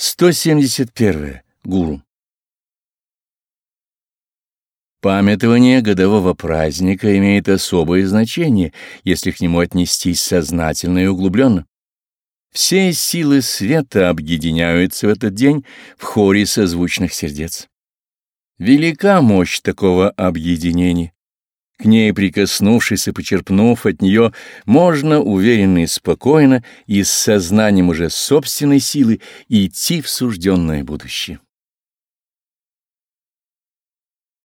171. Гуру. Памятование годового праздника имеет особое значение, если к нему отнестись сознательно и углубленно. Все силы света объединяются в этот день в хоре созвучных сердец. Велика мощь такого объединения. К ней прикоснувшись и почерпнув от нее, можно уверенно и спокойно и с сознанием уже собственной силы идти в сужденное будущее.